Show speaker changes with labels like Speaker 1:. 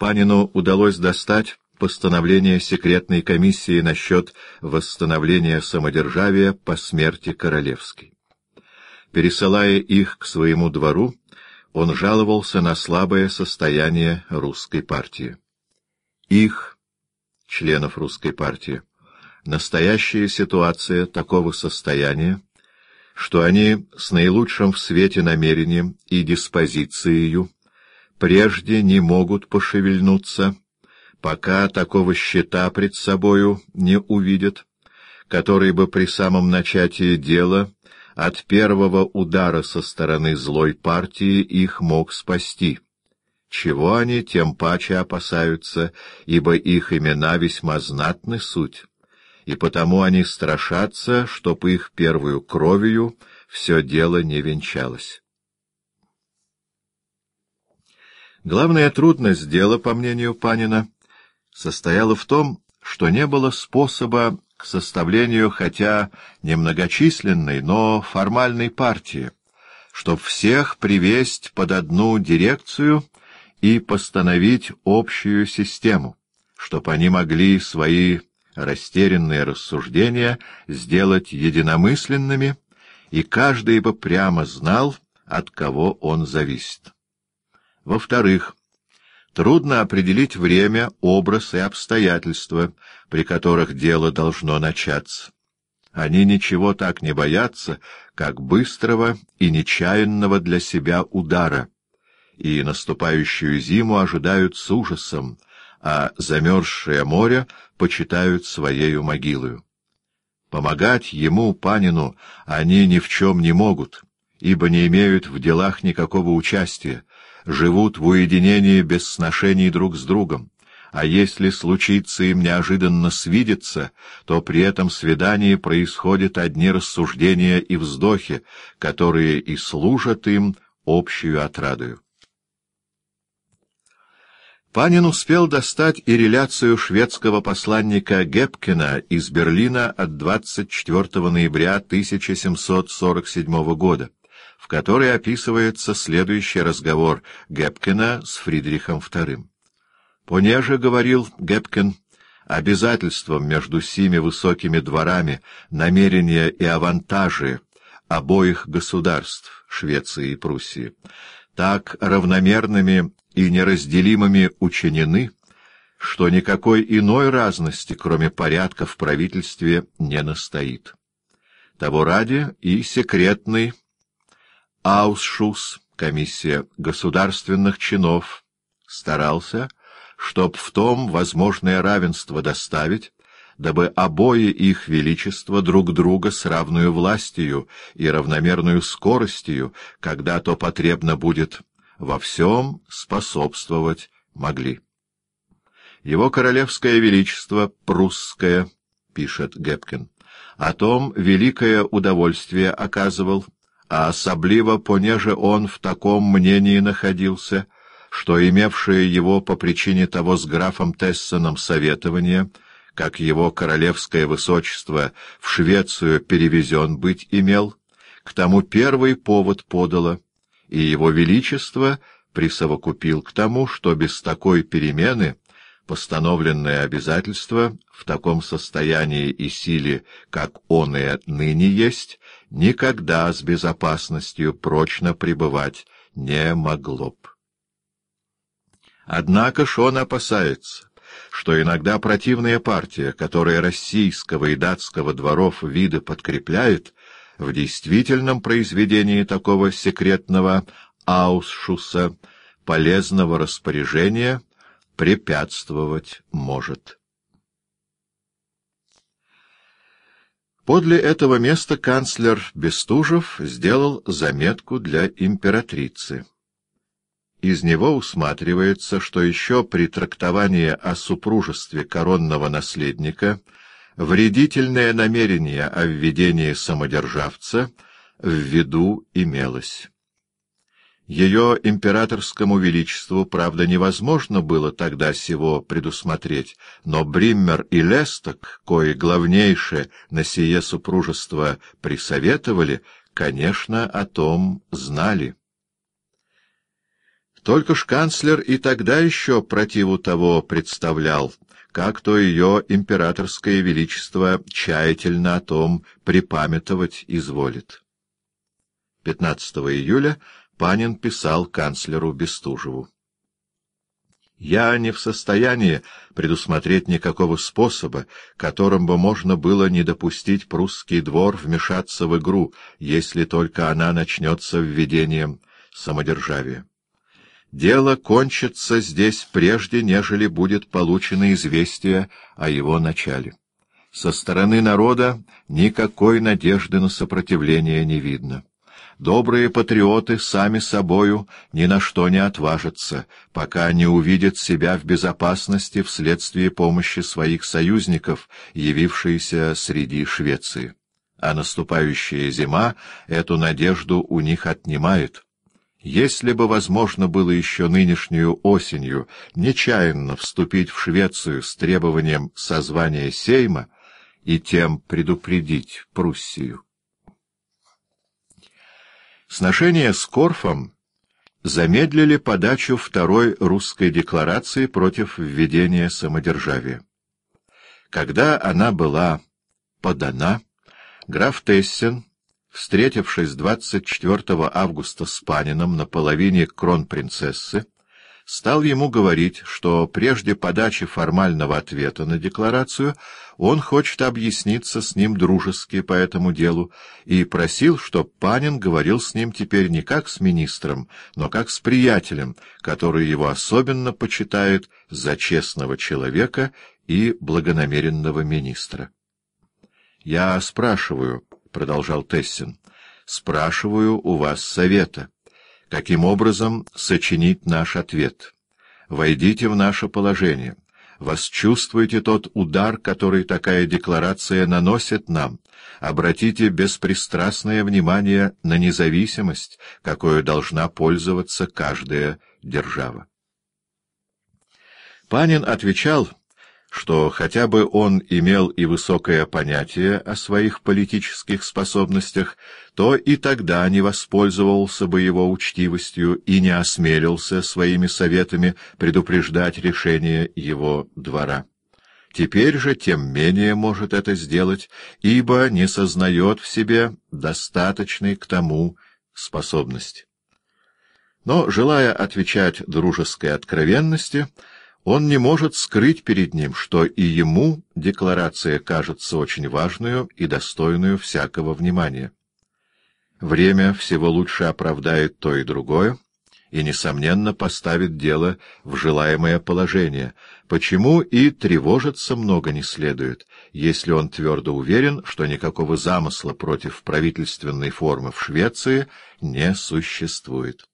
Speaker 1: Панину удалось достать постановление секретной комиссии насчет восстановления самодержавия по смерти Королевской. Пересылая их к своему двору, он жаловался на слабое состояние русской партии. Их, членов русской партии, настоящая ситуация такого состояния, что они с наилучшим в свете намерением и диспозицией прежде не могут пошевельнуться, пока такого щита пред собою не увидят, который бы при самом начатии дела от первого удара со стороны злой партии их мог спасти. Чего они тем паче опасаются, ибо их имена весьма знатны суть, и потому они страшатся, чтоб их первую кровью все дело не венчалось. Главная трудность дела, по мнению Панина, состояла в том, что не было способа к составлению хотя немногочисленной, но формальной партии, чтоб всех привесть под одну дирекцию и постановить общую систему, чтоб они могли свои растерянные рассуждения сделать единомысленными, и каждый бы прямо знал, от кого он зависит. Во-вторых, трудно определить время, образ и обстоятельства, при которых дело должно начаться. Они ничего так не боятся, как быстрого и нечаянного для себя удара, и наступающую зиму ожидают с ужасом, а замерзшее море почитают своею могилою. Помогать ему, Панину, они ни в чем не могут, ибо не имеют в делах никакого участия, живут в уединении без сношений друг с другом, а если случится им неожиданно свидеться, то при этом свидании происходят одни рассуждения и вздохи, которые и служат им общую отрадою. Панин успел достать и реляцию шведского посланника Гепкина из Берлина от 24 ноября 1747 года, в которой описывается следующий разговор Гепкина с Фридрихом II. «Понеже, — говорил Гепкин, — обязательством между сими высокими дворами, намерения и авантажи обоих государств, Швеции и Пруссии, так равномерными и неразделимыми учинены, что никакой иной разности, кроме порядка в правительстве, не настоит. Того ради и секретный Аусшус, комиссия государственных чинов, старался, чтоб в том возможное равенство доставить, дабы обои их величества друг друга с равную властью и равномерную скоростью, когда то потребно будет, во всем способствовать могли. Его королевское величество прусское, пишет Гепкин, о том великое удовольствие оказывал, а особливо понеже он в таком мнении находился, что имевшее его по причине того с графом Тессоном советование, как его королевское высочество в Швецию перевезен быть имел, к тому первый повод подало, и его величество присовокупил к тому, что без такой перемены постановленное обязательство в таком состоянии и силе, как он и ныне есть, никогда с безопасностью прочно пребывать не могло б. Однако ж он опасается, что иногда противная партия, которая российского и датского дворов виды подкрепляет, в действительном произведении такого секретного аусшуса полезного распоряжения препятствовать может. Подле этого места канцлер Бестужев сделал заметку для императрицы. Из него усматривается, что еще при трактовании о супружестве коронного наследника вредительное намерение о введении самодержавца в виду имелось. Ее императорскому величеству, правда, невозможно было тогда сего предусмотреть, но Бриммер и Лесток, кои главнейшее на сие супружество присоветовали, конечно, о том знали. Только ж канцлер и тогда еще противу того представлял, как то ее императорское величество тщательно о том припамятовать изволит. 15 июля Панин писал канцлеру Бестужеву. Я не в состоянии предусмотреть никакого способа, которым бы можно было не допустить прусский двор вмешаться в игру, если только она начнется введением самодержавия. Дело кончится здесь прежде, нежели будет получено известие о его начале. Со стороны народа никакой надежды на сопротивление не видно. Добрые патриоты сами собою ни на что не отважатся, пока не увидят себя в безопасности вследствие помощи своих союзников, явившейся среди Швеции. А наступающая зима эту надежду у них отнимает. Если бы возможно было еще нынешнюю осенью нечаянно вступить в Швецию с требованием созвания Сейма и тем предупредить Пруссию. Сношения с Корфом замедлили подачу второй русской декларации против введения самодержавия. Когда она была подана, граф Тессен, встретившись 24 августа с Панином на половине кронпринцессы, стал ему говорить, что прежде подачи формального ответа на декларацию он хочет объясниться с ним дружески по этому делу и просил, чтоб Панин говорил с ним теперь не как с министром, но как с приятелем, который его особенно почитает за честного человека и благонамеренного министра. «Я спрашиваю», — продолжал Тессин, — «спрашиваю у вас совета» каким образом сочинить наш ответ. Войдите в наше положение. Восчувствуйте тот удар, который такая декларация наносит нам. Обратите беспристрастное внимание на независимость, какой должна пользоваться каждая держава. Панин отвечал что хотя бы он имел и высокое понятие о своих политических способностях, то и тогда не воспользовался бы его учтивостью и не осмелился своими советами предупреждать решение его двора. Теперь же тем менее может это сделать, ибо не сознает в себе достаточной к тому способности. Но, желая отвечать дружеской откровенности, он не может скрыть перед ним, что и ему декларация кажется очень важную и достойную всякого внимания. Время всего лучше оправдает то и другое, и, несомненно, поставит дело в желаемое положение, почему и тревожиться много не следует, если он твердо уверен, что никакого замысла против правительственной формы в Швеции не существует.